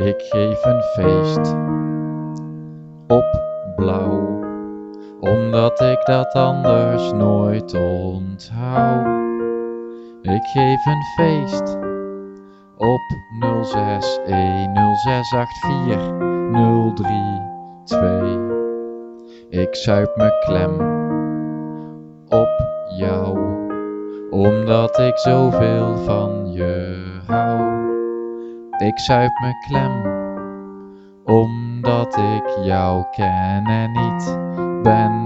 Ik geef een feest op blauw, omdat ik dat anders nooit onthoud. Ik geef een feest op 0610684032. Ik zuip me klem op jou, omdat ik zoveel van je hou. Ik zuip me klem, omdat ik jou ken en niet ben